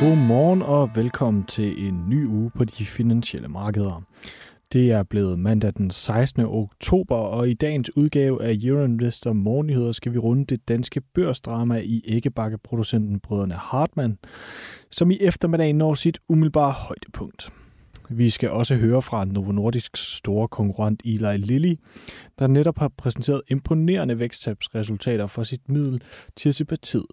Godmorgen og velkommen til en ny uge på de finansielle markeder. Det er blevet mandag den 16. oktober, og i dagens udgave af Euroinvestor Morgennyheder skal vi runde det danske børsdrama i æggebakkeproducenten Brødrene Hartmann, som i eftermiddag når sit umiddelbare højdepunkt. Vi skal også høre fra Novo Nordisks store konkurrent Eli Lilly, der netop har præsenteret imponerende væksttabsresultater for sit middel Tirzepatid.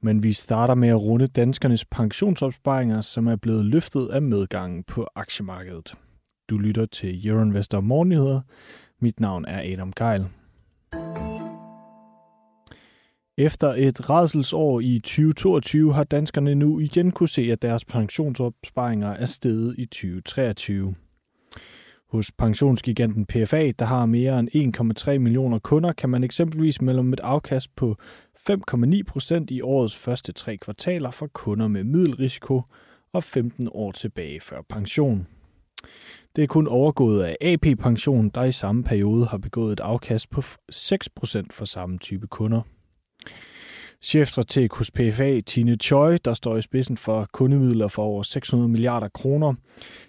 Men vi starter med at runde danskernes pensionsopsparinger, som er blevet løftet af medgangen på aktiemarkedet. Du lytter til Euroinvestor Morgennyheder. Mit navn er Adam Geil. Efter et redselsår i 2022 har danskerne nu igen kunne se, at deres pensionsopsparinger er steget i 2023. Hos pensionsgiganten PFA, der har mere end 1,3 millioner kunder, kan man eksempelvis melde om et afkast på 5,9 procent i årets første tre kvartaler for kunder med middelrisiko og 15 år tilbage før pension. Det er kun overgået af AP Pension, der i samme periode har begået et afkast på 6 procent for samme type kunder. Chefstrateg hos PFA, Tine Choi, der står i spidsen for kundemidler for over 600 milliarder kroner,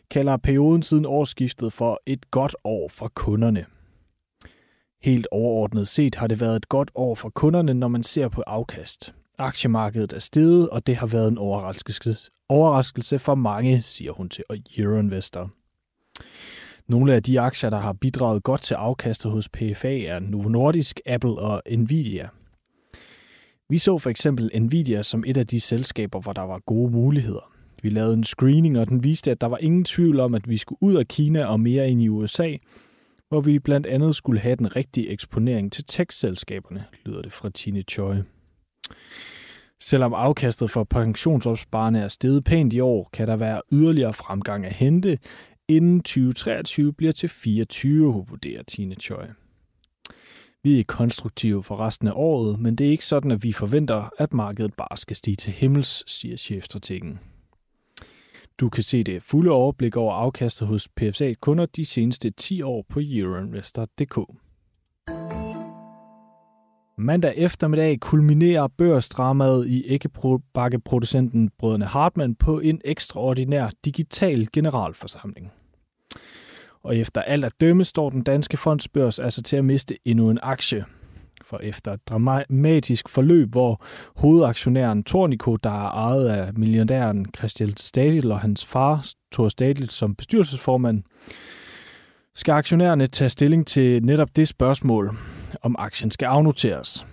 kalder perioden siden årsskiftet for et godt år for kunderne. Helt overordnet set har det været et godt år for kunderne, når man ser på afkast. Aktiemarkedet er steget, og det har været en overraskelse, overraskelse for mange, siger hun til Euroinvestor. Nogle af de aktier, der har bidraget godt til afkastet hos PFA, er Novo Nordisk, Apple og Nvidia. Vi så for eksempel Nvidia som et af de selskaber, hvor der var gode muligheder. Vi lavede en screening, og den viste, at der var ingen tvivl om, at vi skulle ud af Kina og mere ind i USA, hvor vi blandt andet skulle have den rigtige eksponering til tech-selskaberne, lyder det fra Tine Choi. Selvom afkastet for pensionsopsparerne er steget pænt i år, kan der være yderligere fremgang at hente, inden 2023 bliver til 24, vurderer Tine Choi. Vi er konstruktive for resten af året, men det er ikke sådan, at vi forventer, at markedet bare skal stige til himmels, siger chefstrategen. Du kan se det fulde overblik over afkastet hos PFA-kunder de seneste 10 år på euroinvestor.dk. Mandag eftermiddag kulminerer børsdramaet i æggebakkeproducenten Brødrene Hartmann på en ekstraordinær digital generalforsamling. Og efter alt at dømme står den danske fondsbørs altså til at miste endnu en aktie – for efter et dramatisk forløb, hvor hovedaktionæren Tornico, der er ejet af milliardæren Christian Stadil og hans far, Thor Stadil, som bestyrelsesformand, skal aktionærerne tage stilling til netop det spørgsmål, om aktien skal afnoteres.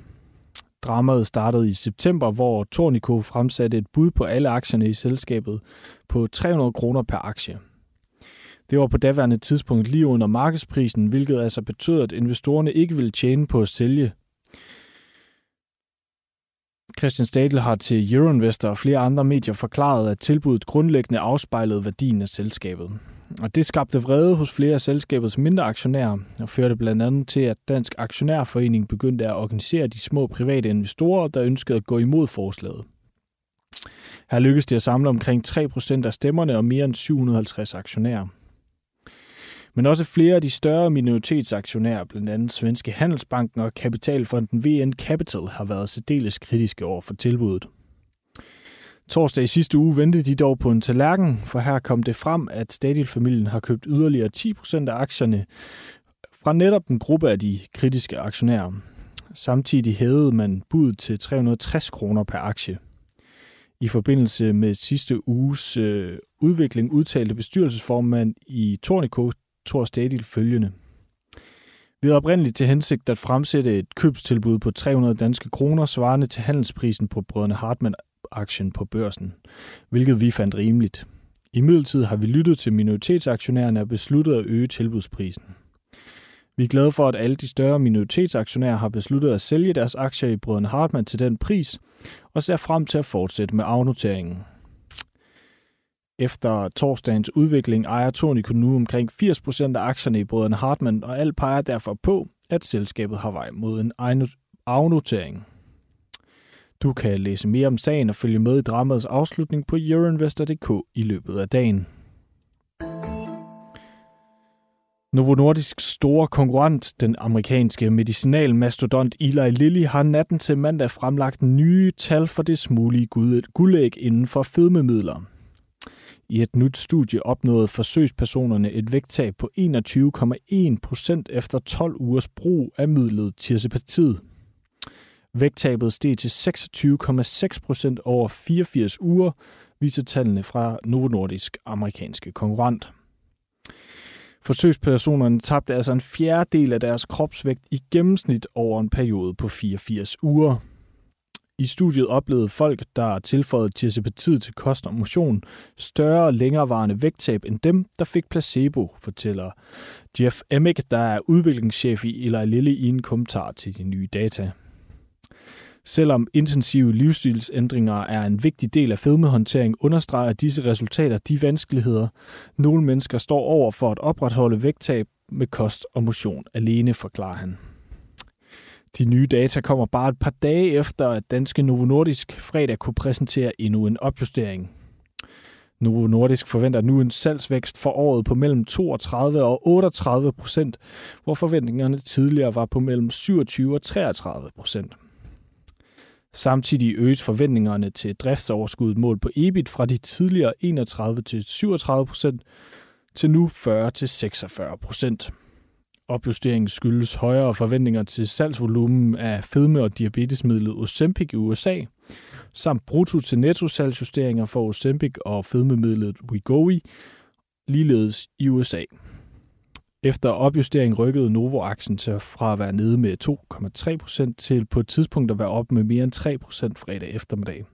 Dramaet startede i september, hvor Tornico fremsatte et bud på alle aktierne i selskabet på 300 kroner per aktie. Det var på daværende tidspunkt lige under markedsprisen, hvilket altså betød, at investorerne ikke ville tjene på at sælge Christian Stadel har til Euroinvestor og flere andre medier forklaret, at tilbuddet grundlæggende afspejlede værdien af selskabet. Og det skabte vrede hos flere af selskabets mindre aktionærer, og førte blandt andet til, at Dansk Aktionærforening begyndte at organisere de små private investorer, der ønskede at gå imod forslaget. Her lykkedes det at samle omkring 3% af stemmerne og mere end 750 aktionærer. Men også flere af de større minoritetsaktionærer, blandt andet Svenske Handelsbanken og kapitalfonden VN Capital, har været særdeles kritiske over for tilbuddet. Torsdag i sidste uge ventede de dog på en tallerken, for her kom det frem, at Stadil-familien har købt yderligere 10% af aktierne fra netop en gruppe af de kritiske aktionærer. Samtidig hævede man budet til 360 kroner per aktie. I forbindelse med sidste uges øh, udvikling udtalte bestyrelsesformand i Tornico, Thor Stadil følgende. Vi havde oprindeligt til hensigt at fremsætte et købstilbud på 300 danske kroner, svarende til handelsprisen på brødrene Hartmann-aktien på børsen, hvilket vi fandt rimeligt. I midlertid har vi lyttet til minoritetsaktionærerne og besluttet at øge tilbudsprisen. Vi er glade for, at alle de større minoritetsaktionærer har besluttet at sælge deres aktier i brødrene Hartmann til den pris, og ser frem til at fortsætte med afnoteringen. Efter torsdagens udvikling ejer Tonico nu omkring 80% af aktierne i brødrene Hartmann, og alt peger derfor på, at selskabet har vej mod en afnotering. Du kan læse mere om sagen og følge med i dramaets afslutning på euroinvestor.dk i løbet af dagen. Novo Nordisk store konkurrent, den amerikanske medicinalmastodont Eli Lilly, har natten til mandag fremlagt nye tal for det mulige guldæg inden for fedmemidler. I et nyt studie opnåede forsøgspersonerne et vægttab på 21,1 procent efter 12 ugers brug af midlet tirsepatid. Vægttabet steg til 26,6 procent over 84 uger, viser tallene fra Novo Nordisk amerikanske konkurrent. Forsøgspersonerne tabte altså en fjerdedel af deres kropsvægt i gennemsnit over en periode på 84 uger. I studiet oplevede folk, der tilføjede tirsepatiet til kost og motion, større og længerevarende vægttab end dem, der fik placebo, fortæller Jeff Emick, der er udviklingschef i Eli Lilly i en kommentar til de nye data. Selvom intensive livsstilsændringer er en vigtig del af fedmehåndtering, understreger disse resultater de vanskeligheder, nogle mennesker står over for at opretholde vægttab med kost og motion alene, forklarer han. De nye data kommer bare et par dage efter, at danske Novo Nordisk fredag kunne præsentere endnu en opjustering. Novo Nordisk forventer nu en salgsvækst for året på mellem 32 og 38 procent, hvor forventningerne tidligere var på mellem 27 og 33 procent. Samtidig øges forventningerne til driftsoverskuddet mål på EBIT fra de tidligere 31 til 37 procent til nu 40 til 46 procent. Opjusteringen skyldes højere forventninger til salgsvolumen af fedme- og diabetesmidlet Ozempic i USA, samt brutto til netto salgsjusteringer for Ozempic og fedmemidlet Wegovy, ligeledes i USA. Efter opjustering rykkede Novo-aktien til fra at være nede med 2,3% til på et tidspunkt at være op med mere end 3% fredag eftermiddag.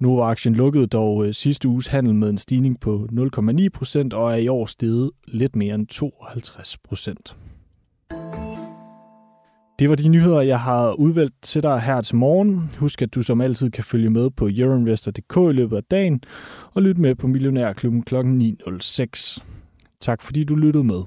Novo-aktien lukkede dog øh, sidste uges handel med en stigning på 0,9 procent og er i år steget lidt mere end 52 procent. Det var de nyheder, jeg har udvalgt til dig her til morgen. Husk, at du som altid kan følge med på euroinvestor.dk i løbet af dagen og lytte med på Millionærklubben kl. 9.06. Tak fordi du lyttede med.